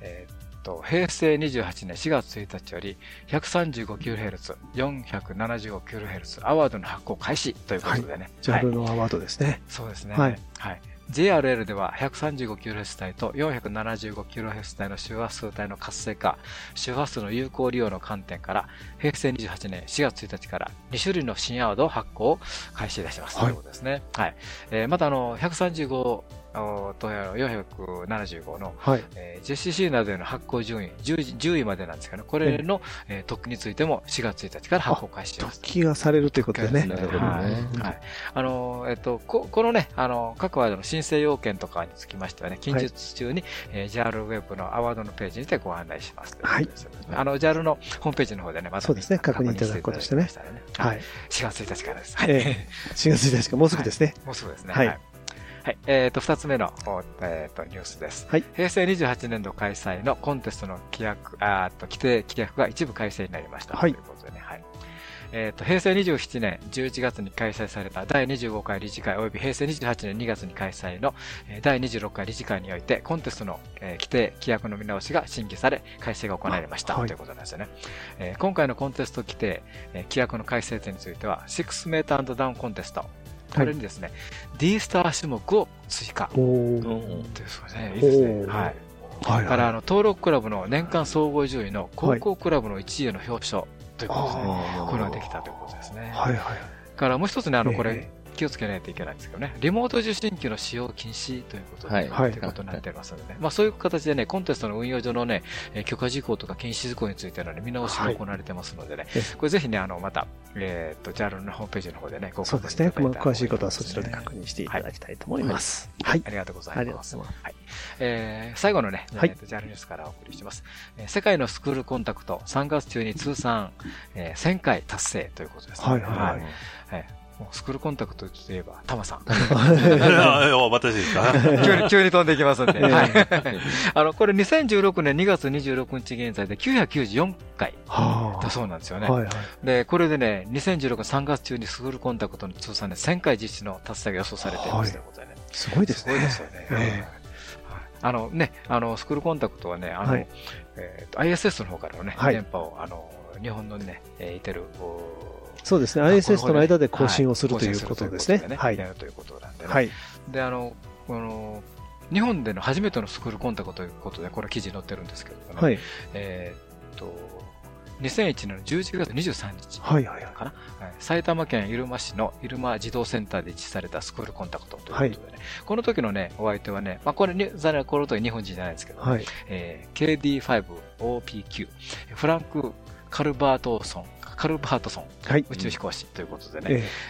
えーっと、平成28年4月1日より 135kHz、475kHz アワードの発行開始ということでね。ジャルはいのアワードですね。そうですね。はい。はい。JRL では 135kHz 帯と 475kHz 帯の周波数帯の活性化、周波数の有効利用の観点から、平成28年4月1日から2種類の新アワード発行を開始いたします。はいということですね。はい。えーまたあの、135おと475のはい。えー JCC などへの発行順位10位、10位までなんですけど、これの、えー特記についても4月1日から発行開始します。突起がされるということでね。なるほどねはい。はい。あのー、えっと、こ、このね、あの、各ワードの申請要件とかにつきましてはね、近日中に、えー JAL ウェブのアワードのページにてご案内します。はい。あの、JAL のホームページの方でね、またそうですね確認いただくことしてねは。はいい。4月1日からです。ええ4月1日か、もうすぐですね。もうすぐですね。はいはい。えっ、と、二つ目の、おえっ、と、ニュースです。はい平成28年度開催のコンテストの規約、あーっと、規定規約が一部改正になりました。はいということでね、はい。えっ、と、平成27年11月に開催された第25回理事会及び平成28年2月に開催のえー第26回理事会において、コンテストの、えー規定、規約の見直しが審議され、改正が行われました。あはいということなんですよね。えー今回のコンテスト規定、えー規約の改正点については、6メーターダウンコンテスト。これにですね、D スター種目を追加。おーですね。いいですね。はい。はいから、あはの、登録クラブの年間総合順位の高校クラブの1位への表彰ということですね。あーこういうのができたということですね。い。はいはい。からもう一つね、あの、こえれ、気をつけないといけないんですけどね、リモート受信機の使用禁止ということで、はい。とい。うことになっていますので。ね、まあそういう形でね、コンテストの運用上のね、えー許可事項とか禁止事項についての、ね、見直しが行われてますのでね、えこれぜひね、あの、また、えっ、と、JAL のホームページの方でね、ご確認いただいたら詳しいことはそちらで確認していただきたいと思います。はい。ありがとうござあいます。はい。えー最後のね、はい。JAL ニュースからお送りしてます。えー世界のスクールコンタクト、3月中に通算、えー1000回達成ということです、ね。はい。はい。はいスクールコンタクトといえば、タマさん。ああ私ですか急に、急に飛んでいきますんで。ええはい。あの、これ2016年2月26日現在で994回はだそうなんですよね。あ。はいはい。で、これでね、2016年3月中にスクールコンタクトの通算で1000回実施の達成が予想されていますということでね。すごいですね。すごいですよね。えはいあのね、あの、スクールコンタクトはね、あの、はいえーと ISS の方からのね、はい電波を、あの、日本のね、えーいてる、おそうですね。あ ISS との間で更新をするはいということですね。更はい。ということなんでね。はい。で、あの、この、日本での初めてのスクールコンタクトということで、これ記事に載ってるんですけどもね、はい。えーっと、2001年の11月23日はいはいはい。かな、はい埼玉県入間市の入間児童センターで実施されたスクールコンタクトということでね、この時のね、お相手はね、まあ、これに、残念ながらこの時日本人じゃないですけど、はい。えー KD5OPQ、フランク・カルバートソン、カルバートソンはい。宇宙飛行士ということでね、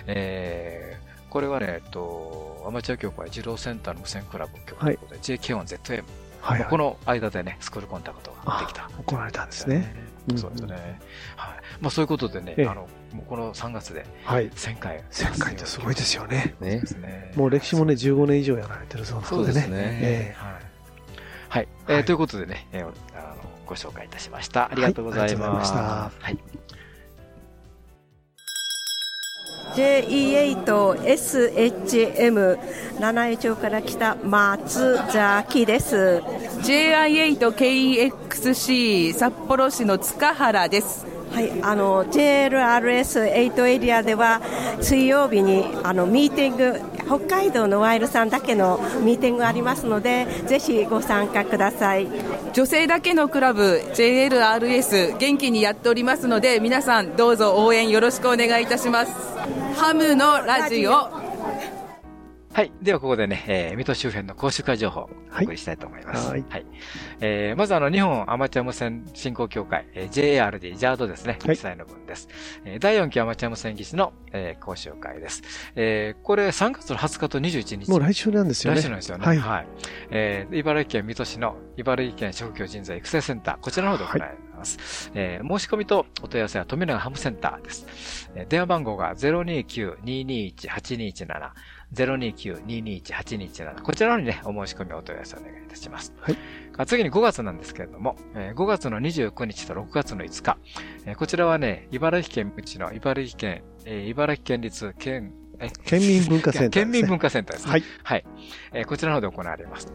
ええーこれはね、えっと、アマチュア協会児童センターの無線クラブ協会ということで、JK1ZM、えはいはい。この間でね、スクールコンタクトができた。あ行われたんですね。うんそうですね。はい。まあそういうことでね、ええあの、もうこの3月ではい。1000回。1000回ってすごいですよね。ねね。もう歴史もね、15年以上やられてるそうなのでね。そうですね。えはい。はい。えということでね、えーあの、ご紹介いたしました。ありがとうございます。ざいまはい。JE8SHM 七重町から来た松崎です。JI8KEXC 札幌市の塚原です。はい、あの JLRS8 エリアでは水曜日にあのミーティング北海道のワイルさんだけのミーティングありますのでぜひご参加ください。女性だけのクラブ JLRS 元気にやっておりますので皆さんどうぞ応援よろしくお願いいたします。ハムのラジオ。はい。では、ここでね、えー、水戸周辺の講習会情報、おはい送りしたいと思います。はいえー、まず、あの、日本アマチュア無線振興協会、えー、JARD、JARD ですね。はい記載の分です。えー、第4期アマチュア無線技師の、えー、講習会です。えー、これ、3月の20日と21日。もう来週なんですよね。来週なんですよね。はい。はい。えー、茨城県水戸市の茨城県職業人材育成センター、こちらの方で行われます。えー、申し込みとお問い合わせは富永ハムセンターです。えー、電話番号が029-221-8217、029-221-8217、こちらにね、お申し込みお問い合わせお願いいたします。はい。次に5月なんですけれども、えー5月の29日と6月の5日、えーこちらはね、茨城県うちの茨城県、えー茨城県立県、え県民文化センターですね 県民文化センターですね。はい。はい。えーこちらの方で行われます。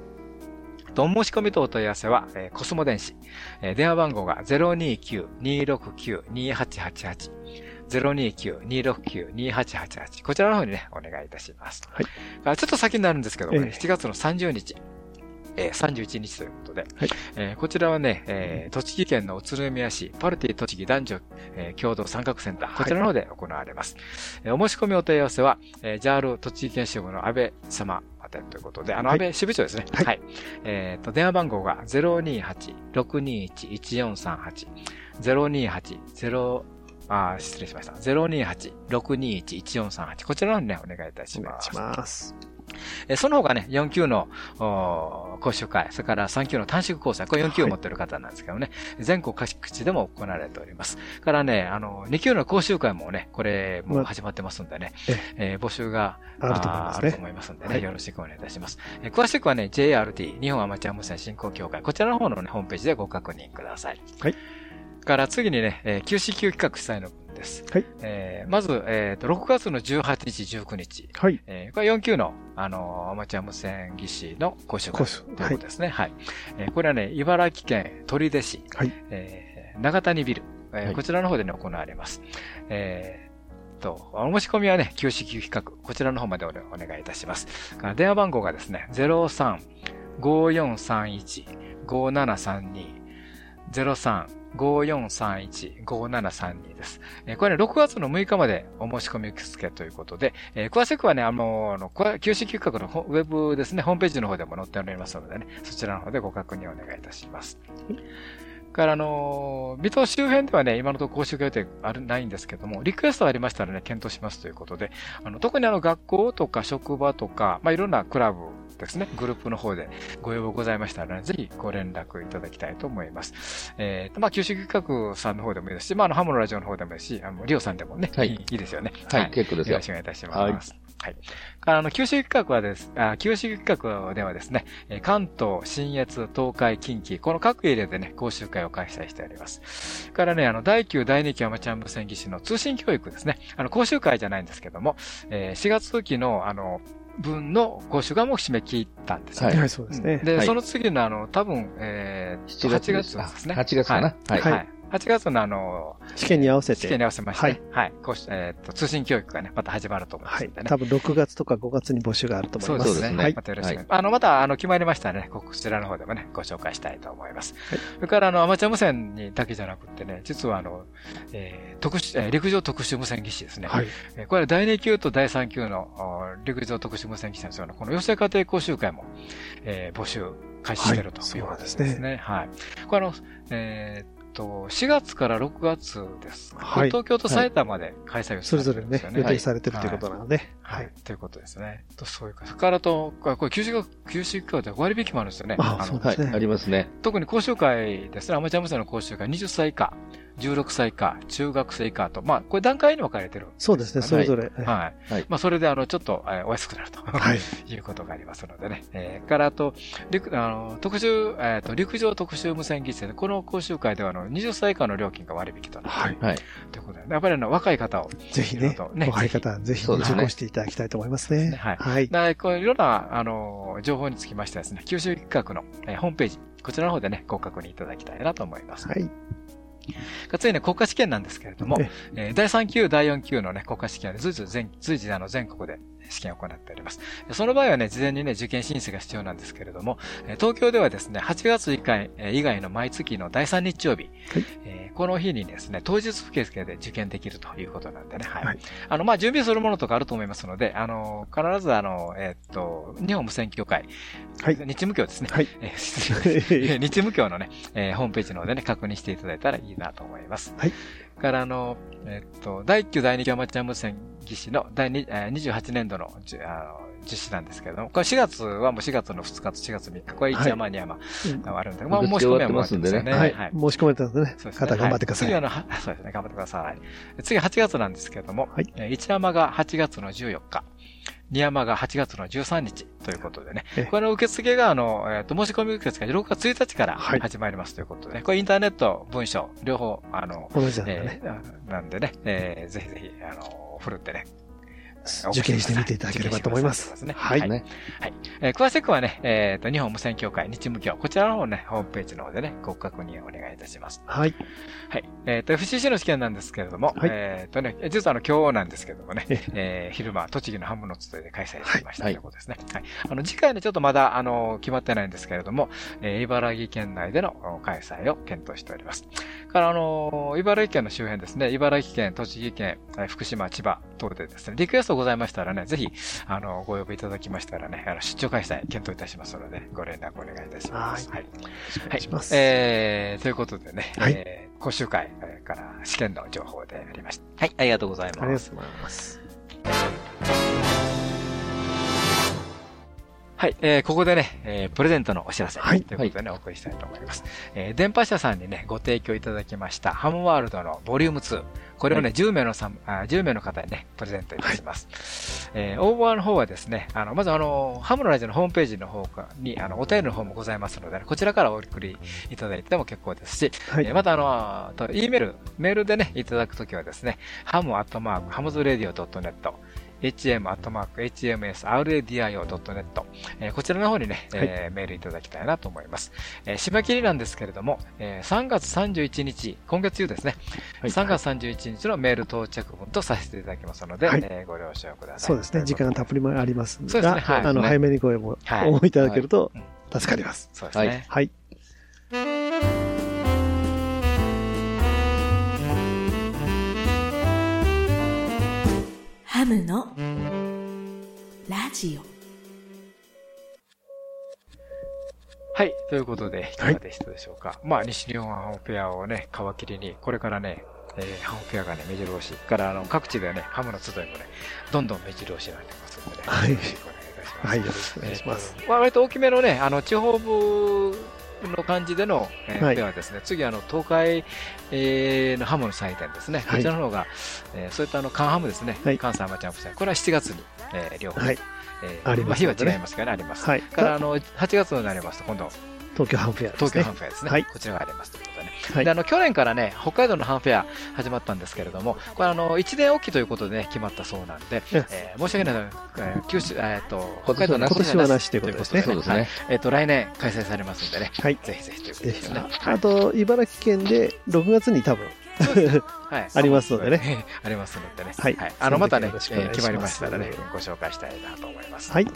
と、お申し込みとお問い合わせは、えーコスモ電子。えー電話番号が029-269-2888。029-269-2888。こちらの方にね、お願いいたします。はいあ。ちょっと先になるんですけどもね、ええ7月の30日。えー31日ということで、はいえーこちらはね、えー栃木県の宇都宮市パルティ栃木男女、えー共同参画センター、こちらの方で行われます。えーお申し込みお問い合わせは、えー、JAL 栃木県支部の安倍様ということで、あの、はい安倍支部長ですね。はいはい。えっ、と、電話番号が028-621-1438。028-0、あー失礼しました。028-621-1438。こちらの方にね、お願いいたしお願いします。ます。えーその他ね、4級の、おー講習会、それから3級の短縮講座、これ4級を持っている方なんですけどね、全国各地でも行われております。からね、あの、2級の講習会もね、これ、もう始まってますんでね、えー募集があると思いますねあると思いますんでね、はいよろしくお願いいたします。えー詳しくはね、JRT、日本アマチュア無線振興協会、こちらの方のね、ホームページでご確認ください。はい。から次にね、えー、QCQ 企画主催の分です。はい。えーまず、えっ、と、6月の18日、19日。はい。えーこれ4級の、あのーアマチュア無線技師の講習会ということですね。はい。えーこれはね、茨城県取手市、はい。えー長谷ビル、えーはいこちらの方でね、行われます。えーと、お申し込みはね、QCQ 企画、こちらの方までおお願いいたします。電話番号がですね、03-5431-5732、5431-5732です。えーこれね、6月の6日までお申し込み受付ということで、えー詳しくはね、あの、あの、こ QCQ 企画のウェブですね、ホームページの方でも載っておりますのでね、そちらの方でご確認をお願いいたします。から、あのー、水戸周辺ではね、今のところ講習予定ある、ないんですけども、リクエストありましたらね、検討しますということで、あの、特にあの、学校とか職場とか、まあ、いろんなクラブですね、グループの方でご要望ございましたらね、ぜひご連絡いただきたいと思います。えーと、まあ、九州企画さんの方でもいいですし、まあ、あの、ハモのラジオの方でもいいし、あの、リオさんでもね、はいいいですよね。はい結構ですよよろしくお願いいたします。はい。からあの、九州企画はです、あ九州企画ではですね、えー関東、新越、東海、近畿、この各エリアでね、講習会を開催しております。からね、あの、第9、第2期アマチュア無線技師の通信教育ですね。あの、講習会じゃないんですけども、えー4月期の、あの、分の講習会も締め切ったんですよね。はい、そうですね。で、はい。その次のあの、多分、えー、7月8です。月ですね。あ8月かな。はい8月のあの、試験に合わせて。試験に合わせまして、ね、ははいい。こうしえっ、と、通信教育がね、また始まると思いまはいすんで。ね。多分6月とか5月に募集があると思います。そうですね。はいまたよろしく。はいあの、また、あの、決まりましたらね、こちらの方でもね、ご紹介したいと思います。それから、あの、アマチュア無線にだけじゃなくてね、実は、あの、えー特殊、えー陸上特殊無線技師ですね。はい。えーこれは第2級と第3級のお陸上特殊無線技師なんですよ。この養成家庭講習会も、えー募集開始しているとはいいうことですそうなんね。はい。これあの、えーっと、4月から6月ですか。はい東京と埼玉で開催をそれぞれね、予定されれてるということなので。ははいい。。ということですね。とそういうか。それからと、これ、これ九州学、九州教で割引もあるんですよね。あのはいそうですね。ありますね。特に講習会ですね。アマチュア無線の講習会、20歳以下、16歳以下、中学生以下と、まあ、これ段階に分かれてる。そうですね、それぞれ。はい。はいまあ、それで、あの、ちょっと、えーお安くなると。はい。いうことがありますのでね。えー、から、あと、陸、あの、特殊、えっ、と、陸上特殊無線技師で、この講習会では、あの、20歳以下の料金が割引となはい。はい。ということで、やっぱりあの、若い方を、ぜひね、ね 若い方はぜひ受講していただきたいと思いますね。はいはい。だこういろんな、あの、情報につきましてはですね、九州企画の、えーホームページ、こちらの方でね、ご確認いただきたいなと思います。はい。次に国家試験なんですけれどもえ、え。ー第3級、第4級のね、国家試験で随時全、随時あの全国で試験を行っております。その場合はね、事前にね、受験申請が必要なんですけれども、えー東京ではですね、8月以外えー以外の毎月の第3日曜日、えーこの日にですね、当日受付で受験できるということなんでね、はい。はいあの、まあ、準備するものとかあると思いますので、あの、必ずあの、えーっと、日本無線協会、はい日無協ですね。はい。えー失礼 日無協のね、えーホームページの方でね、確認していただいたらいいなと思います。はい。から、あの、えっと、第1級第2級アマチュア無線技師の第2、えー28年度のじゅあの実施なんですけれども、これ4月はもう4月の2日と4月3日、これ1山2山うん。あるんで、んまあ申し込みはもう終わってますよね。はい。はい。申し込めたのでね。そう、ですね。方頑張ってください。は次あの、はそうですね、頑張ってください。次8月なんですけれども、はい。えー1山が8月の14日、2山が8月の13日ということでね。え、これの受付が、あの、えっ、と、申し込み受付が6月1日からはい。始まりますということでね、これインターネット、文章、両方、あの、同じなんだね。えーなんでね、えーぜひぜひ、あの、ふるってね、受験してみていただければと思います。受験してくだはさいねい。はい。えー詳しくはね、えっ、と、日本無線協会、日無協、こちらの方ね、ホームページの方でね、ご確認をお願いいたします。はい。はい。えっ、と、FCC の試験なんですけれども、はいえっ、とね、実はあの、今日なんですけれどもね、ええー昼間、栃木のハムのつで開催しましたとはいいうことですね。はい。あの、次回ね、ちょっとまだ、あの、決まってないんですけれども、えー茨城県内でのお開催を検討しております。から、あの、茨城県の周辺ですね、茨城県、栃木県、えー福島、千葉等でですね、リクエストございましたらね、ぜひ、あの、ご呼びいただきましたらね、あの、出張開催検討いたしますので、ご連絡お願いいたします。はい。お願いします。えー、ということでね、はいえー講習会えーから試験の情報でありました。はい、ありがとうございありがます。とうございます。はい、えー、ここでね、えー、プレゼントのお知らせ。はいということでね、お送りしたいと思います。えー、電波社さんにね、ご提供いただきました、ハムワールドのボリューム2。これをね、10名のさんあ、10名の方にね、プレゼントいたします。えー、応募の方はですね、あの、まずあの、ハムのラジオのホームページの方に、あの、お便りの方もございますので、こちらからお送りいただいても結構ですし、はい。えーまたあの、と E メール、メールでね、いただくときはですね、ハムアットマーク、ハムズラディオ .net、hm.hmsradio.net、えーこちらの方にね、えーメールいただきたいなと思います。えー締め切りなんですけれども、えー3月31日、今月中ですね、3月31日のメール到着分とさせていただきますので、はい。えーご了承ください。そうですね。時間がたっぷりもありますそうですが、ね。はい。あの、ね。早めにご応募はい。いただけるとうん。助かります。そうですね。はい。ハムのラジオはい。ということで、いかがでしたでしょうか？まあ、西日本ハムフェアをね、皮切りに、これからね、えーハムフェアがね、目白押し。から、あの、各地でね、ハムの集いもね、どんどん目白押しになってますのでね、はいよろしくお願いいたします。はい。よろしくお願いします。えーと割と大きめのね、あの、地方部の感じでの、えーはいフェアですね、次あの、東海、えーのハムの祭典ですね。こはいちらの方が、えーそういったあの、カンハムですね。はい関西アマチュアム祭。これは7月に、えー両方、はい。えーあります日は違いますからね、あります。はいから、あの、8月になりますと、今度、東京ハンフェアですね。東京ハンフェアですね。はいこちらがあります。はいで、あの、去年からね、北海道のハンフェア始まったんですけれども、これあの、1年おきということでね、決まったそうなんで、ええー申し訳ない、えー九州、えーっと、今年はなし今年はなしということですねはいえーっと、来年開催されますんでね、はい。ぜひぜひということですよね。あと、茨城県で6月に多分、はい。ありますのでね。ありますのでね。はいあの、またね、えー決まりましたらね、ご紹介したいなと思います。はい。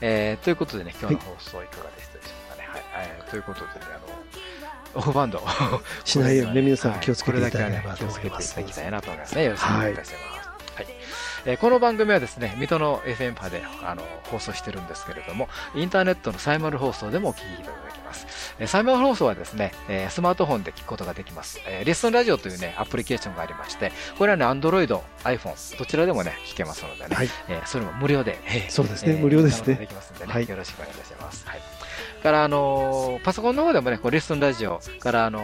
えーということでね、今日の放送いかがでしたでしょうかね。はい。えーということでね、あの、オフバンド。しないようにね皆さんはい気をつけていただければこれだけはね気をつけていただきたいなと思いますね。よろしくお願いいたします。はい。えーこの番組はですね、水戸の FM 波であの放送してるんですけれども、インターネットのサイマル放送でもお聞きいただけます。えーサイマル放送はですね、えースマートフォンで聞くことができます。えーリッスンラジオというね、アプリケーションがありまして、これはね、Android、iPhone、どちらでもね、聞けますのでね、はいえーそれも無料で、えーそうですねえー無料ですねできますんでね、はいよろしくお願いいたします。はい。から、あのーパソコンの方でもね、こうリッスンラジオから、あの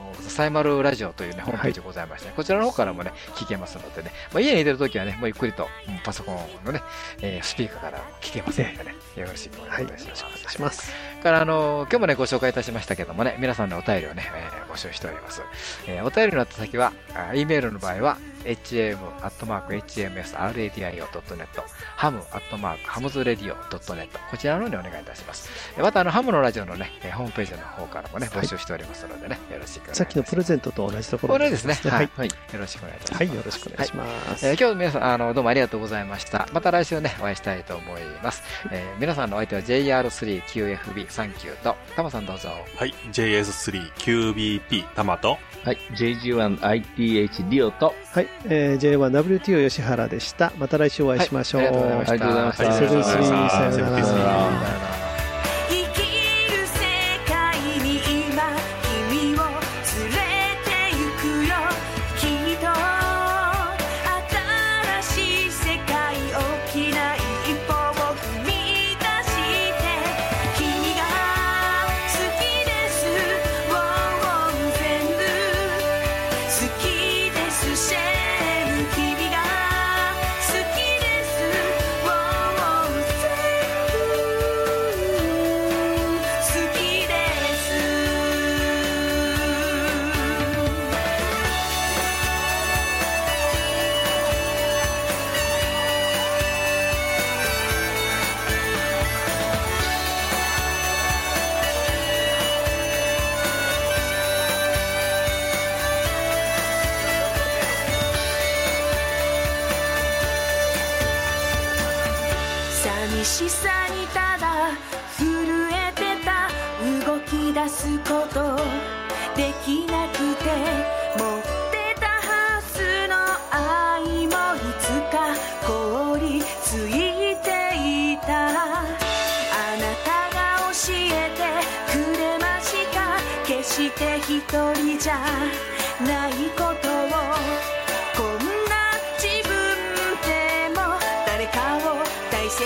ーサイマルラジオというね、ホームページございまして、こちらの方からもね、聞けますのでね、まあ、家にいてるときはね、もうゆっくりと、うんパソコンのね、えースピーカーから聞けますのでね、よろしくお願いいたします。お願いします。から、あのー今日もね、ご紹介いたしましたけどもね、皆さんのお便りをね、えー募集しております。えーお便りの宛先は、あ E メールの場合は、hm.hmsradio.net、ham.hamsradio.net、こちらの方にお願いいたします。えーまた、あの、ハムのラジオのね、えーホームページの方からもね、募集しておりますのでね、よろしくお願いします。さっきのプレゼントと同じところですね。はい。はい。よろしくお願いいたします。はい。よろしくお願いします。えー今日皆さん、あの、どうもありがとうございました。また来週ね、お会いしたいと思います。えー皆さんのお相手は JR3QFB39 と、タマさんどうぞ。はい。JS3QBP タマと、はい。JG1ITH リオと、はい。えー、J1WTO 吉原でした。また来週お会いしましょう。はいありがとうございました。ありがとうございましたセブンスリーさようなら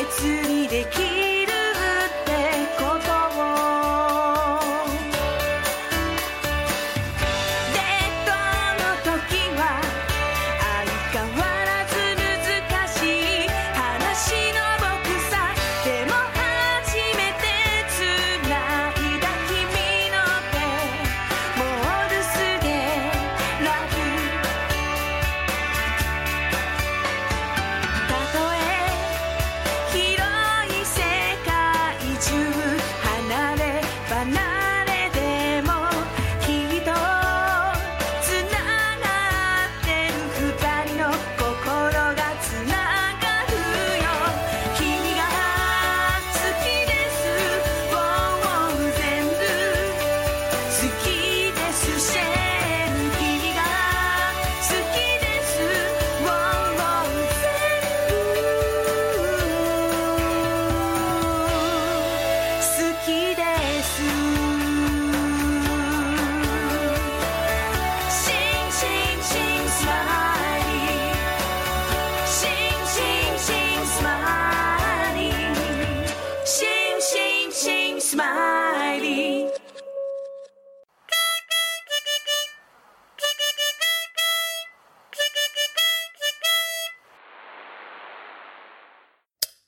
切にでき